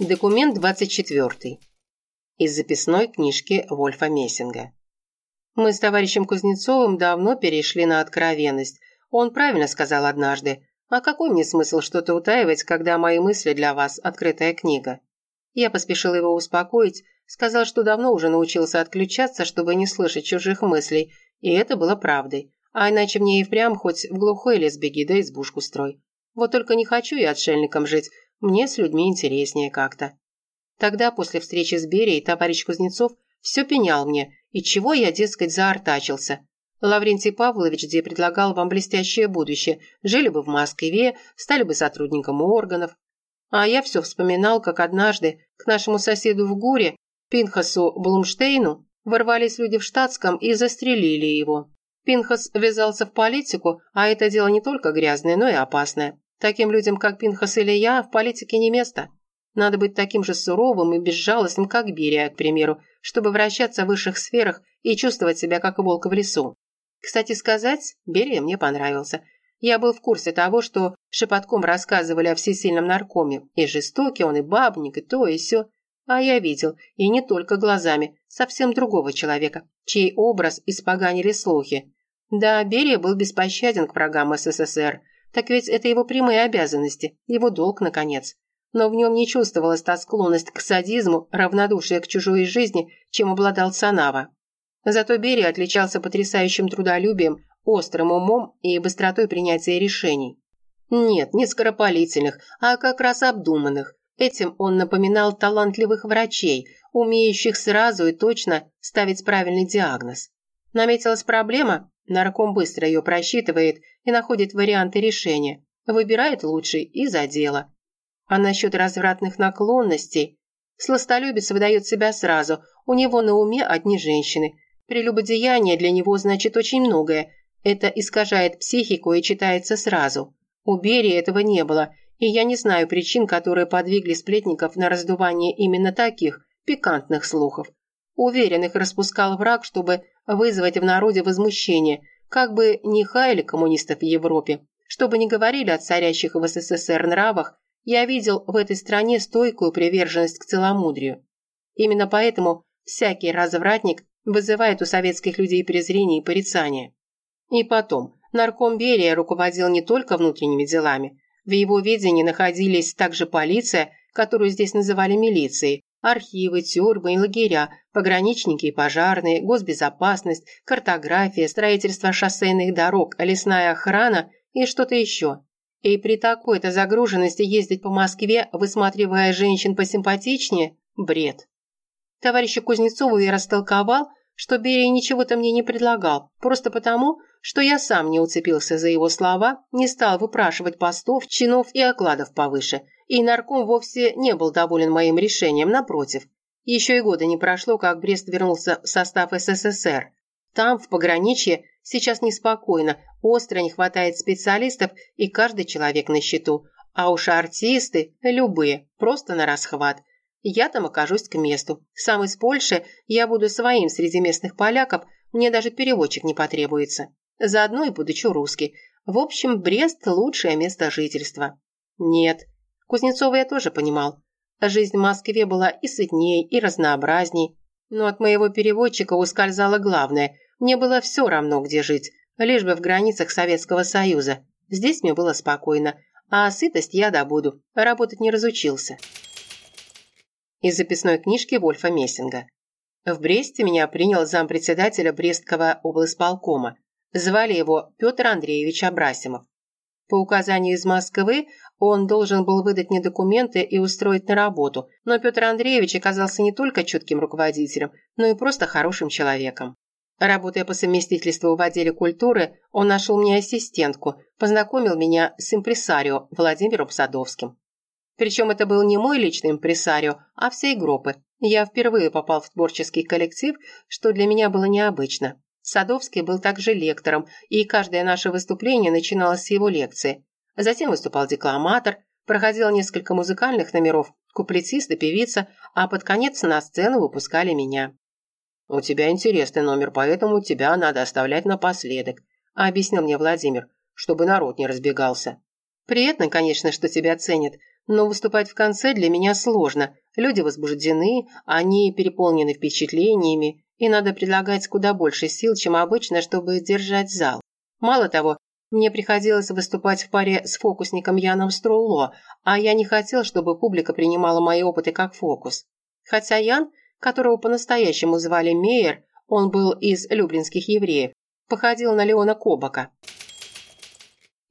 Документ 24. Из записной книжки Вольфа Мессинга. Мы с товарищем Кузнецовым давно перешли на откровенность. Он правильно сказал однажды. А какой мне смысл что-то утаивать, когда мои мысли для вас – открытая книга? Я поспешил его успокоить, сказал, что давно уже научился отключаться, чтобы не слышать чужих мыслей, и это было правдой. А иначе мне и впрямь хоть в глухой лес беги, да избушку строй. Вот только не хочу я отшельником жить, мне с людьми интереснее как-то. Тогда, после встречи с Берией, товарищ Кузнецов все пенял мне, и чего я, дескать, заортачился. Лаврентий Павлович где предлагал вам блестящее будущее, жили бы в Москве, стали бы сотрудником органов. А я все вспоминал, как однажды к нашему соседу в Гуре, Пинхасу Блумштейну, ворвались люди в штатском и застрелили его. Пинхас ввязался в политику, а это дело не только грязное, но и опасное. Таким людям, как Пинхас или я, в политике не место. Надо быть таким же суровым и безжалостным, как Берия, к примеру, чтобы вращаться в высших сферах и чувствовать себя как волк в лесу. Кстати сказать, Берия мне понравился. Я был в курсе того, что шепотком рассказывали о всесильном наркоме. И жестокий он, и бабник, и то, и все. А я видел, и не только глазами, совсем другого человека, чей образ испоганили слухи. Да, Берия был беспощаден к врагам СССР, так ведь это его прямые обязанности, его долг, наконец. Но в нем не чувствовалась та склонность к садизму, равнодушие к чужой жизни, чем обладал Санава. Зато Берия отличался потрясающим трудолюбием, острым умом и быстротой принятия решений. Нет, не скоропалительных, а как раз обдуманных. Этим он напоминал талантливых врачей, умеющих сразу и точно ставить правильный диагноз. Наметилась проблема, нарком быстро ее просчитывает и находит варианты решения, выбирает лучший и за дело. А насчет развратных наклонностей, сластолюбец выдает себя сразу, у него на уме одни женщины. Прелюбодеяние для него значит очень многое, это искажает психику и читается сразу. У Берии этого не было, и я не знаю причин, которые подвигли сплетников на раздувание именно таких пикантных слухов. Уверен, их распускал враг, чтобы вызвать в народе возмущение, как бы не хаяли коммунистов в Европе. Чтобы не говорили о царящих в СССР нравах, я видел в этой стране стойкую приверженность к целомудрию. Именно поэтому всякий развратник вызывает у советских людей презрение и порицание. И потом, нарком Берия руководил не только внутренними делами. В его ведении находились также полиция, которую здесь называли милицией, архивы, тюрьмы и лагеря, пограничники и пожарные, госбезопасность, картография, строительство шоссейных дорог, лесная охрана и что-то еще. И при такой-то загруженности ездить по Москве, высматривая женщин посимпатичнее – бред. Товарищу Кузнецову я растолковал, что Берия ничего-то мне не предлагал, просто потому, что я сам не уцепился за его слова, не стал выпрашивать постов, чинов и окладов повыше, и нарком вовсе не был доволен моим решением, напротив. Еще и года не прошло, как Брест вернулся в состав СССР. Там, в пограничье, сейчас неспокойно, остро не хватает специалистов, и каждый человек на счету. А уж артисты, любые, просто на расхват. Я там окажусь к месту. Сам из Польши я буду своим среди местных поляков, мне даже переводчик не потребуется. Заодно и будучи русский. В общем, Брест – лучшее место жительства. Нет. Кузнецова я тоже понимал. Жизнь в Москве была и сытней, и разнообразней. Но от моего переводчика ускользало главное. Мне было все равно, где жить, лишь бы в границах Советского Союза. Здесь мне было спокойно, а сытость я добуду. Работать не разучился. Из записной книжки Вольфа Мессинга. В Бресте меня принял зампредседателя Брестского облсполкома. Звали его Петр Андреевич Абрасимов. По указанию из Москвы он должен был выдать мне документы и устроить на работу, но Петр Андреевич оказался не только чутким руководителем, но и просто хорошим человеком. Работая по совместительству в отделе культуры, он нашел мне ассистентку, познакомил меня с импресарио Владимиром Садовским. Причем это был не мой личный импресарио, а всей группы. Я впервые попал в творческий коллектив, что для меня было необычно. Садовский был также лектором, и каждое наше выступление начиналось с его лекции. Затем выступал декламатор, проходило несколько музыкальных номеров, куплетист и певица, а под конец на сцену выпускали меня. «У тебя интересный номер, поэтому тебя надо оставлять напоследок», объяснил мне Владимир, чтобы народ не разбегался. «Приятно, конечно, что тебя ценят, Но выступать в конце для меня сложно. Люди возбуждены, они переполнены впечатлениями, и надо предлагать куда больше сил, чем обычно, чтобы держать зал. Мало того, мне приходилось выступать в паре с фокусником Яном Струлло, а я не хотел, чтобы публика принимала мои опыты как фокус. Хотя Ян, которого по-настоящему звали Мейер, он был из люблинских евреев, походил на Леона Кобака.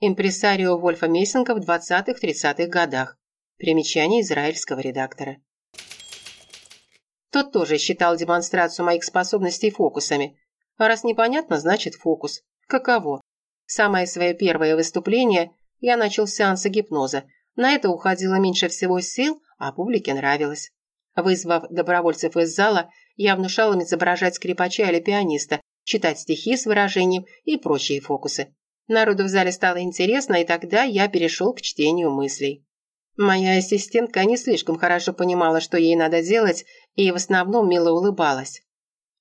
Импресарио Вольфа Мессинга в 20-30-х годах. Примечание израильского редактора. Тот тоже считал демонстрацию моих способностей фокусами. А раз непонятно, значит фокус. Каково? Самое свое первое выступление я начал с сеанса гипноза. На это уходило меньше всего сил, а публике нравилось. Вызвав добровольцев из зала, я внушал им изображать скрипача или пианиста, читать стихи с выражением и прочие фокусы. Народу в зале стало интересно, и тогда я перешел к чтению мыслей. Моя ассистентка не слишком хорошо понимала, что ей надо делать, и в основном мило улыбалась.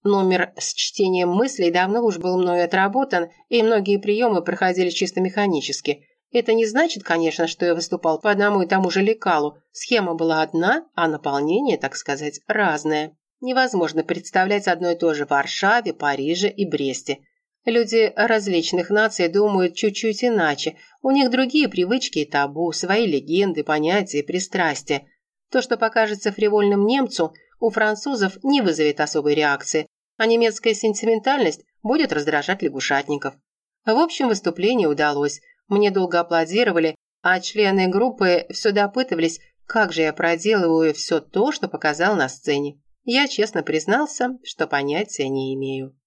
Номер с чтением мыслей давно уж был мною отработан, и многие приемы проходили чисто механически. Это не значит, конечно, что я выступал по одному и тому же лекалу. Схема была одна, а наполнение, так сказать, разное. Невозможно представлять одно и то же в Варшаве, Париже и Бресте. Люди различных наций думают чуть-чуть иначе. У них другие привычки и табу, свои легенды, понятия, пристрастия. То, что покажется фривольным немцу – у французов не вызовет особой реакции, а немецкая сентиментальность будет раздражать лягушатников. В общем, выступление удалось. Мне долго аплодировали, а члены группы все допытывались, как же я проделываю все то, что показал на сцене. Я честно признался, что понятия не имею.